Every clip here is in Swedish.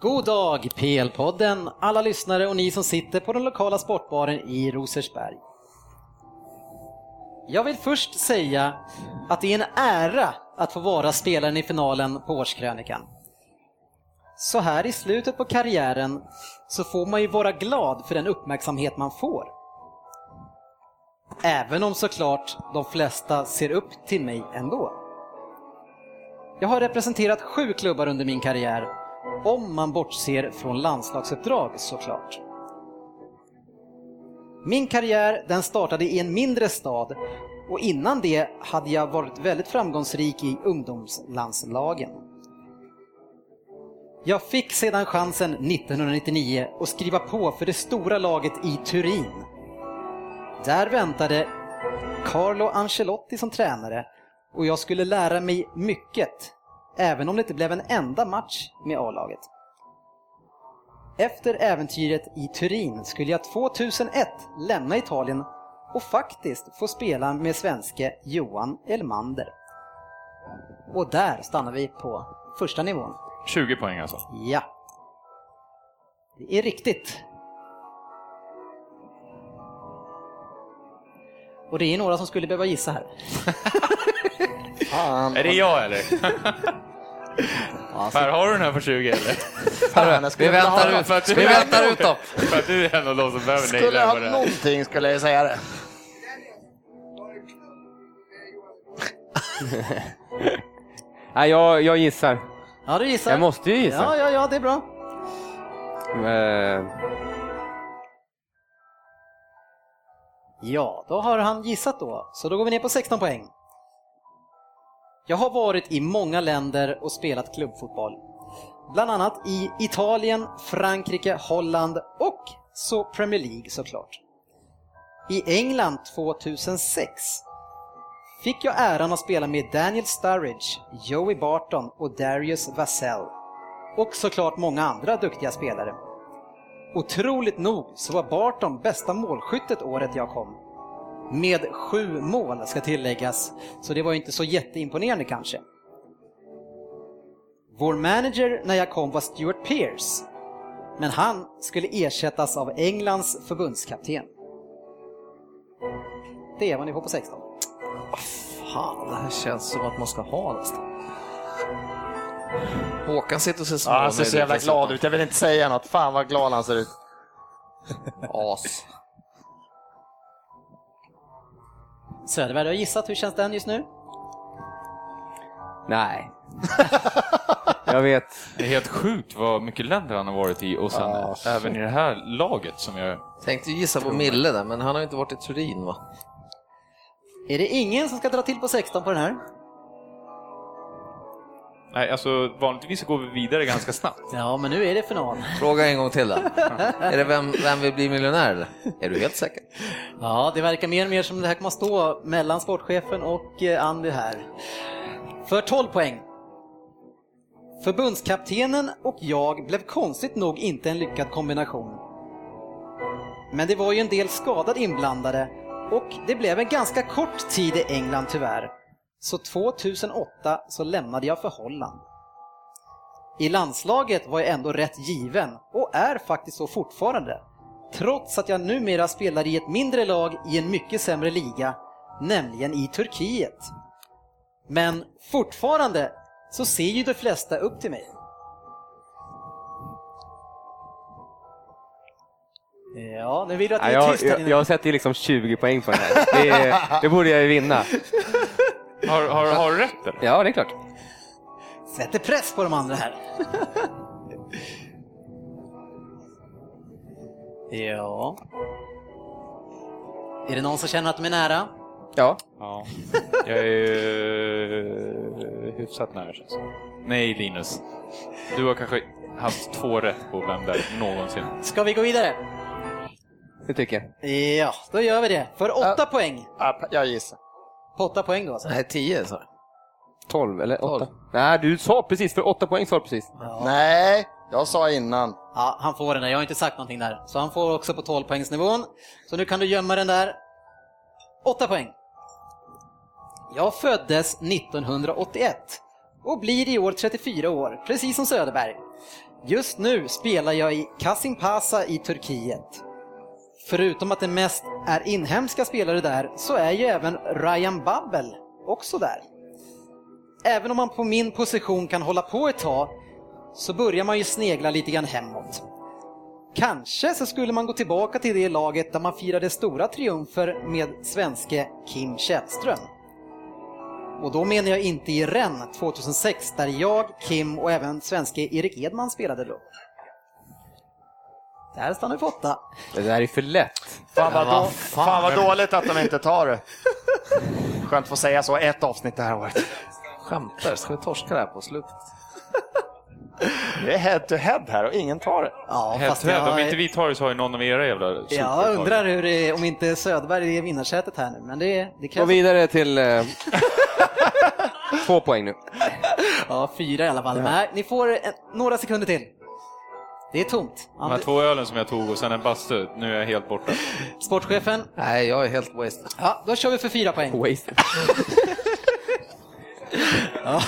God dag PL-podden, alla lyssnare och ni som sitter på den lokala sportbaren i Rosersberg. Jag vill först säga att det är en ära att få vara spelaren i finalen på Årskrönikan. Så här i slutet på karriären så får man ju vara glad för den uppmärksamhet man får. Även om såklart de flesta ser upp till mig ändå. Jag har representerat sju klubbar under min karriär, om man bortser från landslagsuppdrag såklart. Min karriär den startade i en mindre stad och innan det hade jag varit väldigt framgångsrik i ungdomslandslagen. Jag fick sedan chansen 1999 att skriva på för det stora laget i Turin. Där väntade Carlo Ancelotti som tränare och jag skulle lära mig mycket, även om det inte blev en enda match med A-laget. Efter äventyret i Turin skulle jag 2001 lämna Italien och faktiskt få spela med svenske Johan Elmander. Och där stannar vi på första nivån. 20 poäng alltså. Ja. Det är riktigt. Och det är några som skulle behöva gissa här. Fan. Är det jag eller? Per, har du den här på 20 eller? Fan, jag skulle Vi väntar ut, För att du- vi väntar ut dem. För att du är en av de som behöver Skulle naila jag på ha någonting skulle jag säga det. Nej, jag, jag gissar. Ja, du gissar. Jag måste ju gissa. Ja, ja, ja, det är bra. Eh, Ja, då har han gissat då, så då går vi ner på 16 poäng. Jag har varit i många länder och spelat klubbfotboll. Bland annat i Italien, Frankrike, Holland och så Premier League såklart. I England 2006 fick jag äran att spela med Daniel Sturridge, Joey Barton och Darius Vassell. Och såklart många andra duktiga spelare. Otroligt nog så var Barton bästa målskyttet året jag kom. Med sju mål ska tilläggas, så det var ju inte så jätteimponerande kanske. Vår manager när jag kom var Stuart Pearce, men han skulle ersättas av Englands förbundskapten. Det är vad ni får på 16. Fan, det här känns som att man ska ha nästan. Håkan sitter och ser Ja, han ser så jävla glad ut. Jag vill inte säga något. Fan vad glad han ser ut. As. Söderberg, du har gissat, hur känns den just nu? nej. jag vet. Det är helt sjukt vad mycket länder han har varit i och sen shit. även i det här laget som jag... Tänkte gissa på Mille där, men han har ju inte varit i Turin va? Är det ingen som ska dra till på 16 på den här? Nej, alltså vanligtvis så går vi vidare ganska snabbt. Ja, men nu är det final. Fråga en gång till då. är det vem, vem vill bli miljonär eller? Är du helt säker? Ja, det verkar mer och mer som det här kommer att stå mellan sportchefen och eh, Andy här. För 12 poäng. Förbundskaptenen och jag blev konstigt nog inte en lyckad kombination. Men det var ju en del skadade inblandade och det blev en ganska kort tid i England tyvärr. Så 2008 så lämnade jag för Holland. I landslaget var jag ändå rätt given och är faktiskt så fortfarande. Trots att jag numera spelar i ett mindre lag i en mycket sämre liga, nämligen i Turkiet. Men fortfarande så ser ju de flesta upp till mig. Ja, nu vill du att det är jag, tyst här jag, inne. jag sätter ju liksom 20 poäng på den här. Det, det borde jag ju vinna. Har, har, har du rätt eller? Ja, det är klart. Sätter press på de andra här. ja. Är det någon som känner att de är nära? Ja. Ja. Jag är eh, hyfsat nära känns det Nej Linus. Du har kanske haft två rätt på vem det är någonsin. Ska vi gå vidare? Det tycker jag. Ja, då gör vi det. För åtta poäng. Ja, Jag gissar. På åtta poäng då alltså. Nej, 10 sa jag. 12 eller 8? Tolv. Nej, du sa precis, för 8 poäng sa du precis. Ja. Nej, jag sa innan. ja, han får den där. Jag har inte sagt någonting där. Så han får också på 12 poängsnivån. Så nu kan du gömma den där. Åtta poäng. Jag föddes 1981 och blir i år 34 år, precis som Söderberg. Just nu spelar jag i Kasimpasa i Turkiet. Förutom att det mest är inhemska spelare där så är ju även Ryan Babbel också där. Även om man på min position kan hålla på ett tag så börjar man ju snegla lite grann hemåt. Kanske så skulle man gå tillbaka till det laget där man firade stora triumfer med svenske Kim Källström. Och då menar jag inte i Rennes 2006 där jag, Kim och även svenske Erik Edman spelade då. Där stannar vi på åtta. Det där är för lätt. Fan vad, då, fan. vad dåligt att de inte tar det. Skönt att få säga så ett avsnitt det här året. Skämtar Ska vi torska det här på slutet? Det är head to head här och ingen tar det. Ja, Helt fast rätt. Om inte jag, vi tar det så har ju någon av era jävla jag undrar hur det är, om inte Söderberg är vinnarsätet här nu, men det, det Gå krävs vidare till eh, två poäng nu. ja, fyra i alla fall. Nej, ni får en, några sekunder till. Det är tomt. De här två ölen som jag tog och sen en bastu, nu är jag helt borta. Sportchefen, Nej, jag är helt wasted. ja, då kör vi för fyra poäng. Waste. Ja,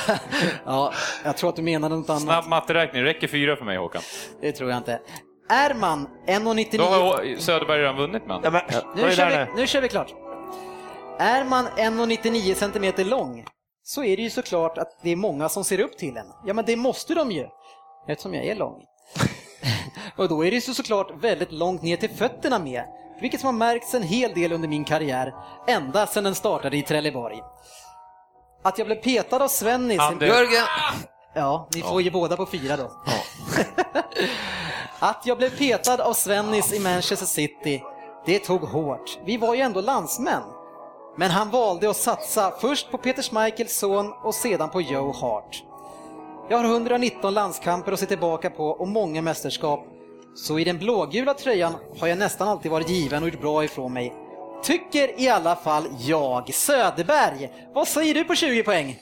ja, jag tror att du menade något annat. Snabb matteräkning, räcker fyra för mig Håkan. Det tror jag inte. Är man Då 1,99... har Söderberg redan vunnit man. Ja, men, Nu kör, vi, nu kör vi klart. Är man 1,99 centimeter lång så är det ju såklart att det är många som ser upp till en. Ja, men det måste de ju, eftersom jag är lång. Och då är det så såklart väldigt långt ner till fötterna med, vilket som har märkts en hel del under min karriär, ända sedan den startade i Trelleborg. Att jag blev petad av Svennis... Jörgen! Ja, ni får ju båda på fyra då. Att jag blev petad av Svennis i Manchester City, det tog hårt. Vi var ju ändå landsmän. Men han valde att satsa först på Peter Schmeichels son och sedan på Joe Hart. Jag har 119 landskamper att se tillbaka på och många mästerskap. Så i den blågula tröjan har jag nästan alltid varit given och gjort bra ifrån mig. Tycker i alla fall jag. Söderberg, vad säger du på 20 poäng?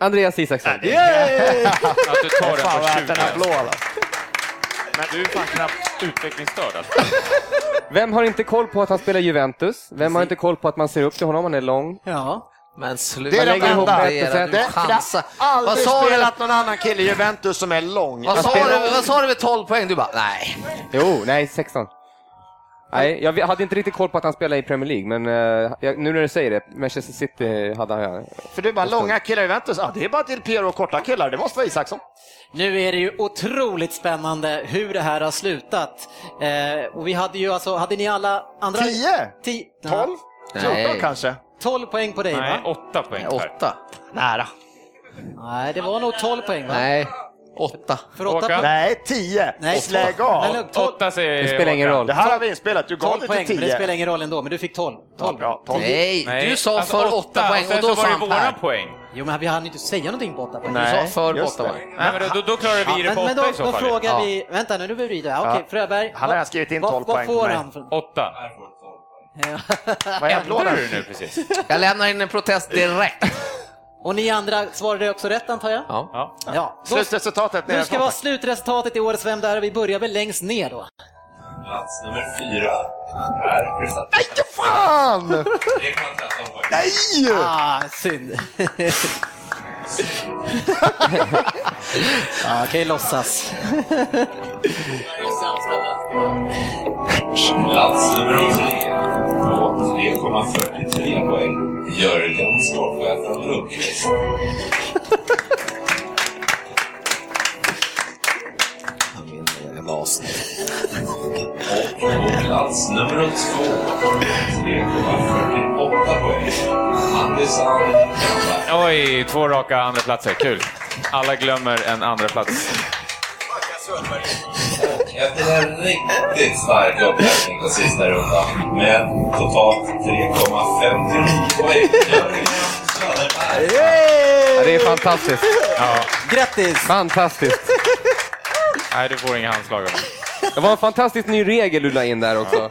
Andreas Isaksson. Att du tar den på en 20. applåd alltså. Men du är fan knappt utvecklingsstörd alltså. Vem har inte koll på att han spelar Juventus? Vem har inte koll på att man ser upp till honom, han är lång? Ja, Men sluta Det är det ihop enda. ett era, du Det, det chansar. Vad aldrig sa du? spelat någon annan kille i Juventus som är lång. Vad sa, du, vad sa du vid 12 poäng? Du bara, nej. Jo, nej, 16. Nej, jag hade inte riktigt koll på att han spelade i Premier League, men jag, nu när du säger det, Manchester City hade han. För du bara långa killar i Juventus, ja, det är bara till Piero och korta killar, det måste vara Isaksson. Nu är det ju otroligt spännande hur det här har slutat. Eh, och vi hade ju alltså, hade ni alla andra... 10? Ti- 12? 14 Nej. kanske? 12 poäng på dig Nej, va? åtta poäng per. Åtta. Nära. Nej, det var nog 12 poäng va? Nej, åtta. För 8 Håkan? poäng. Nej, 10. Nej, Lägg av. Lugnt, 12, Åtta säger Det spelar ingen Håkan. roll. Det här har vi inspelat, du gav 12 det poäng, men det 10. spelar ingen roll ändå. Men du fick 12. 12. Ja, bra, 12. Nej, Nej, du sa alltså för åtta poäng och sen då så sa var det han våra Per. poäng. Jo, men vi hann inte säga någonting på 8 poäng. Du Nej, sa för just åtta det. poäng. Nej, men då, då klarar vi Ja, det men, på men åtta då, i så då fall. frågar Ja. vi... Vänta nu, nu vi vidare. Okej, Ja. Fröberg. Han har vad- skrivit in vad- 12 vad poäng får på mig. han? För... Åtta. Ja. Vad applåden? du nu precis? Jag lämnar in en protest direkt. Och ni andra svarade också rätt antar jag? Ja. Ja. Ja. Slutresultatet nu ska vara slutresultatet i årets Vem där? Vi börjar väl längst ner då. Plats nummer fyra är Kristian. Nej, fan! 3,13 poäng. Nej! Ah, synd. ja, kan ju låtsas. Plats nummer tre på 3,43 poäng. Jörgen Sportchefen Lundqvist. Han vinner jävla avsnitt. Och på plats nummer två 3,48 poäng. Anders Oj, två raka andra platser. Kul. Alla glömmer en andra plats efter en riktigt stark uppläsning på sista rundan med totalt 3,59 poäng. Ja, det är fantastiskt. Ja. Grattis! Fantastiskt. Nej, du får inga handslag av mig. Det var en fantastisk ny regel du la in där också.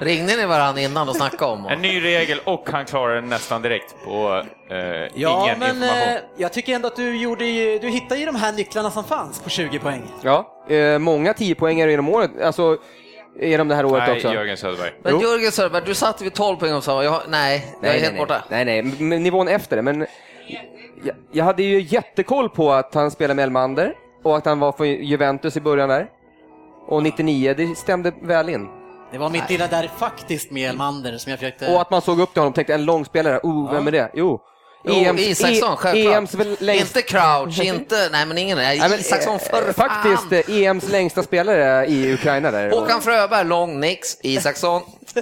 Ringde ni varandra innan och snackade om? En ny regel och han klarar den nästan direkt på eh, Ja, ingen men information. eh, jag tycker ändå att du, gjorde ju, du hittade ju de här nycklarna som fanns på 20 poäng. Ja, eh, många 10 poängare genom året, alltså genom det här året Nej, också. Jörgen Söderberg. Men Jo. Jörgen Söderberg, du satt vid 12 poäng och sa jag, nej, jag är nej, helt nej, borta. Nej, nej, men nivån efter det. Men jag, jag hade ju jättekoll på att han spelar med Elmander och att han var för Juventus i början där. Och 99, det stämde väl in. Det var mitt lilla där faktiskt med Elmander som jag försökte... Och att man såg upp till honom och tänkte en lång spelare, oh, vem är det? Jo, Jo, EMs Isaksson, E- självklart. EMs längst... Inte Crouch, inte... Nej, men ingen. Nej, Nej, men, Isaksson eh, för Faktiskt fan. eh, EMs längsta spelare i Ukraina där. Håkan Fröberg, lång nix. Isaksson.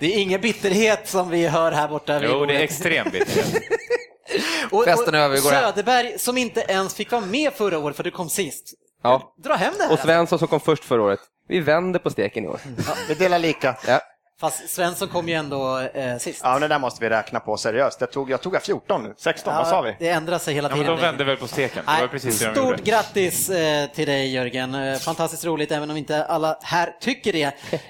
Det är ingen bitterhet som vi hör här borta. Jo, det är extrem bitterhet. Och, Festen är över, vi går hem. Söderberg som inte ens fick vara med förra året för du kom sist. Ja. Dra hem det här. Och Svensson som kom först förra året. Vi vänder på steken i år. Vi delar lika. Ja. Fast Svensson kom ju ändå eh, sist. Ja, men det där måste vi räkna på seriöst. Jag tog, jag tog 14 nu, 16, vad sa vi? Det ändrar sig hela Ja, men tiden. de vände väl på steken. Det Nej, Stort grattis eh, till dig Jörgen. Eh, Fantastiskt roligt även om inte alla här tycker det.